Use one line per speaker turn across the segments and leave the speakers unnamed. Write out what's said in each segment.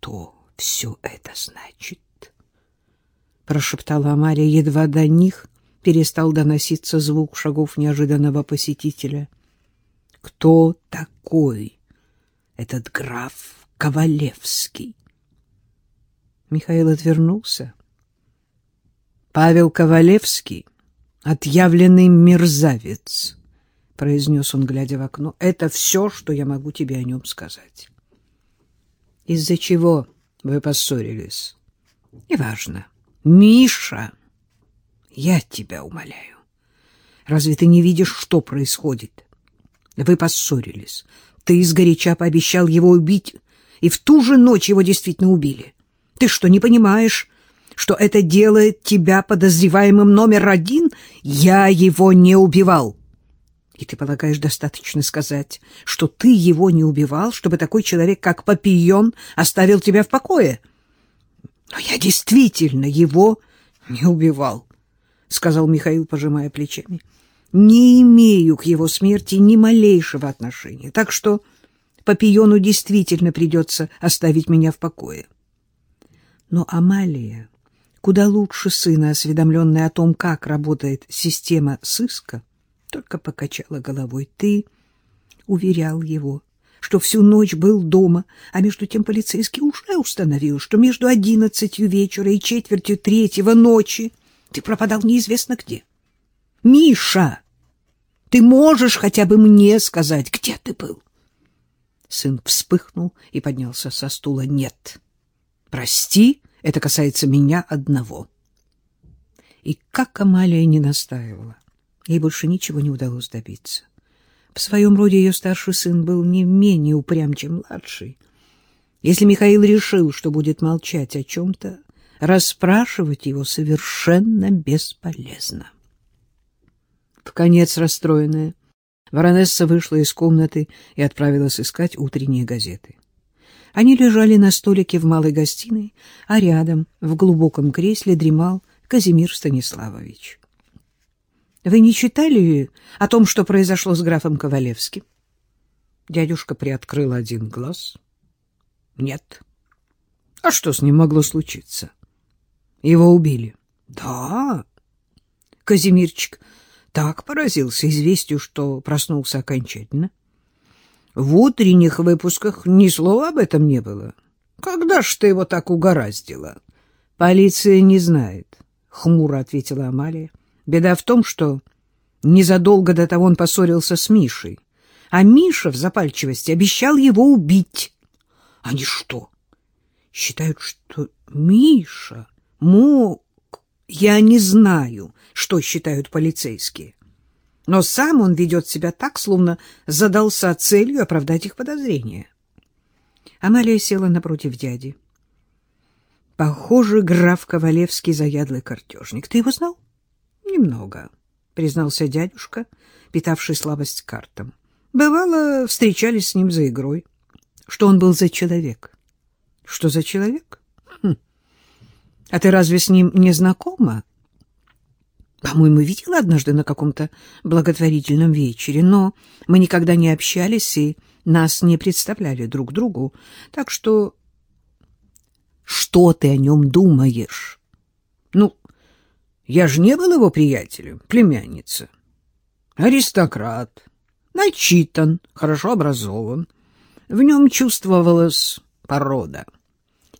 что все это значит? Прошептала Амалия, едва до них перестал доноситься звук шагов неожиданного посетителя. Кто такой этот граф Ковалевский? Михаил отвернулся. Павел Ковалевский — отъявленный мерзавец, — произнес он, глядя в окно. — Это все, что я могу тебе о нем сказать. — Из-за чего вы поссорились? — Неважно. — Миша, я тебя умоляю. Разве ты не видишь, что происходит? Вы поссорились. Ты изгоряча пообещал его убить, и в ту же ночь его действительно убили. Ты что, не понимаешь, что это делает тебя подозреваемым номер один? Я его не убивал. И ты полагаешь, достаточно сказать, что ты его не убивал, чтобы такой человек, как Папион, оставил тебя в покое? Но я действительно его не убивал, — сказал Михаил, пожимая плечами. Не имею к его смерти ни малейшего отношения, так что Папиону действительно придется оставить меня в покое. Но Амалия, куда лучше сына, осведомленная о том, как работает система сыска, только покачала головой. Ты уверял его, что всю ночь был дома, а между тем полицейский уже установил, что между одиннадцатью вечера и четвертью третьего ночи ты пропадал неизвестно где. Миша, ты можешь хотя бы мне сказать, где ты был? Сын вспыхнул и поднялся со стула. Нет. Прости, это касается меня одного. И как Амалия не настаивала, ей больше ничего не удалось добиться. В своем роде ее старший сын был не менее упрям, чем младший. Если Михаил решил, что будет молчать о чем-то, расспрашивать его совершенно бесполезно. В конец расстроенная, Воронесса вышла из комнаты и отправилась искать утренние газеты. Они лежали на столике в малой гостиной, а рядом, в глубоком кресле, дремал Казимир Станиславович. — Вы не читали о том, что произошло с графом Ковалевским? Дядюшка приоткрыл один глаз. — Нет. — А что с ним могло случиться? Его убили. — Да. Казимирчик так поразился известию, что проснулся окончательно. В утренних выпусках ни слова об этом не было. Когда ж ты его так угораздила? Полиция не знает, — хмуро ответила Амалия. Беда в том, что незадолго до того он поссорился с Мишей, а Миша в запальчивости обещал его убить. Они что, считают, что Миша мог... Я не знаю, что считают полицейские но сам он ведет себя так, словно задался целью оправдать их подозрения. Амалия села напротив дяди. Похоже, граф Ковалевский заядлый картежник. Ты его знал? Немного, признался дядюшка, питавший слабость картам. Бывало, встречались с ним за игрой. Что он был за человек? Что за человек? Хм. А ты разве с ним не знакома? По-моему, видела однажды на каком-то благотворительном вечере, но мы никогда не общались и нас не представляли друг другу. Так что... Что ты о нем думаешь? Ну, я же не был его приятелем, племянница. Аристократ, начитан, хорошо образован. В нем чувствовалась порода,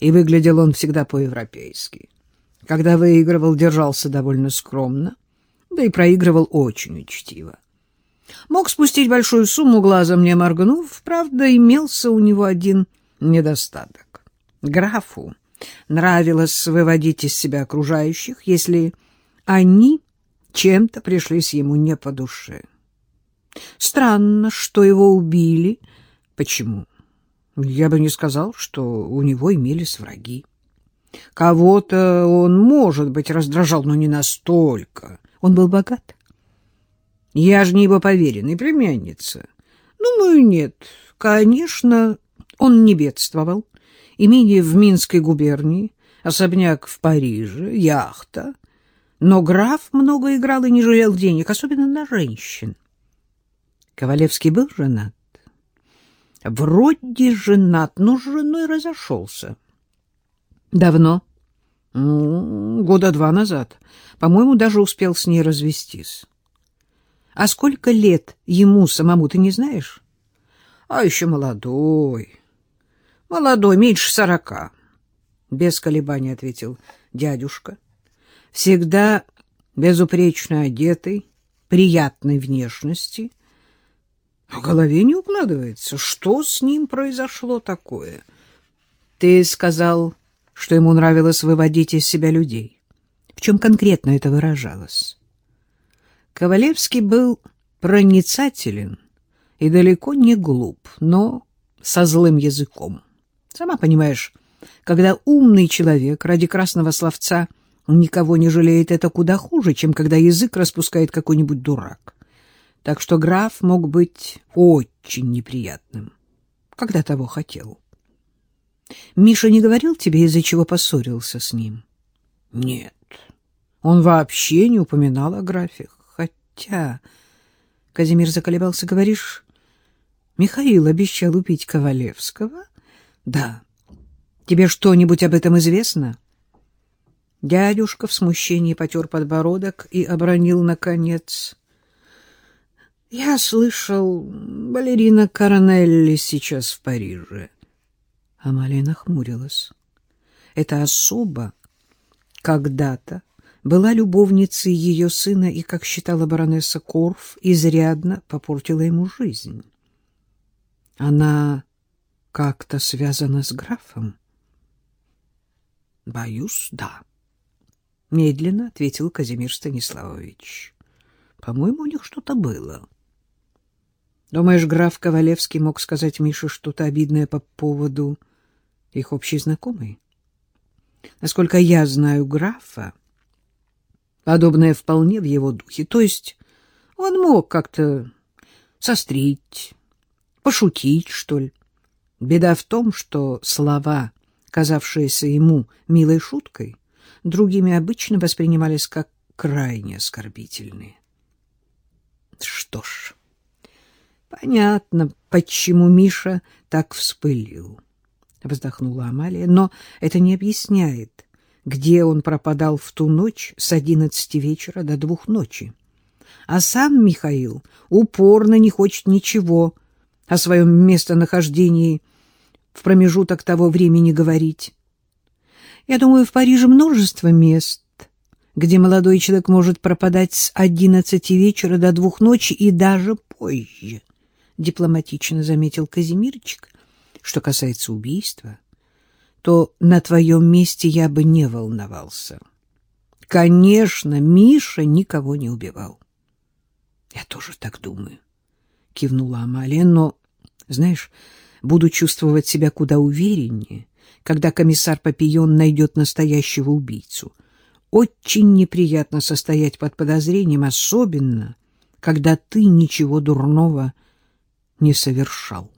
и выглядел он всегда по-европейски. Когда выигрывал, держался довольно скромно, да и проигрывал очень учтиво. Мог спустить большую сумму, глазом не моргнув, правда, имелся у него один недостаток. Графу нравилось выводить из себя окружающих, если они чем-то пришлись ему не по душе. Странно, что его убили. Почему? Я бы не сказал, что у него имелись враги. Кого-то он, может быть, раздражал, но не настолько. Он был богат. Я же не его поверенный, племянница. Думаю, нет. Конечно, он не бедствовал. Имение в Минской губернии, особняк в Париже, яхта. Но граф много играл и не жалел денег, особенно на женщин. Ковалевский был женат? Вроде женат, но с женой разошелся. Давно? Года два назад. По-моему, даже успел с ней развестись. А сколько лет ему самому, ты не знаешь? А еще молодой. Молодой, меньше сорока. Без колебаний ответил дядюшка. Всегда безупречно одетый, приятной внешности. В голове не укладывается. Что с ним произошло такое? Ты сказал, что ему нравилось выводить из себя людей. В чем конкретно это выражалось? Ковалевский был проницателен и далеко не глуп, но со злым языком. Сама понимаешь, когда умный человек ради красного словца никого не жалеет, это куда хуже, чем когда язык распускает какой-нибудь дурак. Так что граф мог быть очень неприятным, когда того хотел. Миша не говорил тебе, из-за чего поссорился с ним? Нет. Он вообще не упоминал о графе. Хотя... Казимир заколебался. Говоришь, Михаил обещал убить Ковалевского? Да. Тебе что-нибудь об этом известно? Дядюшка в смущении потер подбородок и обронил, наконец... Я слышал, балерина Коронелли сейчас в Париже. Амалия нахмурилась. Эта особа когда-то была любовницей ее сына и, как считала баронесса Корф, изрядно попортила ему жизнь. Она как-то связана с графом? Боюсь, да. Медленно ответил Казимир Станиславович. По-моему, у них что-то было. Думаешь, граф Ковалевский мог сказать Мише что-то обидное по поводу их общей знакомой? Насколько я знаю графа, подобное вполне в его духе. То есть он мог как-то сострить, пошутить, что ли. Беда в том, что слова, казавшиеся ему милой шуткой, другими обычно воспринимались как крайне оскорбительные. Что ж, понятно, почему Миша так вспылил. — вздохнула Амалия. — Но это не объясняет, где он пропадал в ту ночь с одиннадцати вечера до двух ночи. А сам Михаил упорно не хочет ничего о своем местонахождении в промежуток того времени говорить. Я думаю, в Париже множество мест, где молодой человек может пропадать с одиннадцати вечера до двух ночи и даже позже, — дипломатично заметил Казимирчик, что касается убийства, то на твоем месте я бы не волновался. Конечно, Миша никого не убивал. Я тоже так думаю, кивнула Амалия, но, знаешь, буду чувствовать себя куда увереннее, когда комиссар Папион найдет настоящего убийцу. Очень неприятно состоять под подозрением, особенно, когда ты ничего дурного не совершал.